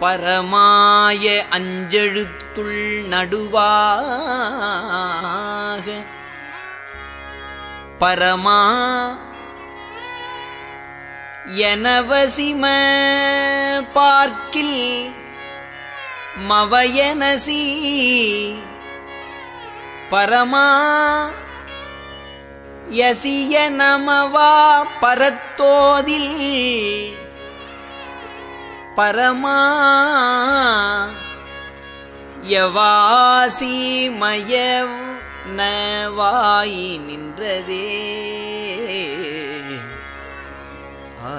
பரமாய அஞ்செழுத்துள் நடுவாக. பரமா எனவசிம பார்க்கில் மவயனசி. பரமா யசிய நமவா பரத்தோதில் பரமா யவாசி நவாய் நின்றதே. ஆ.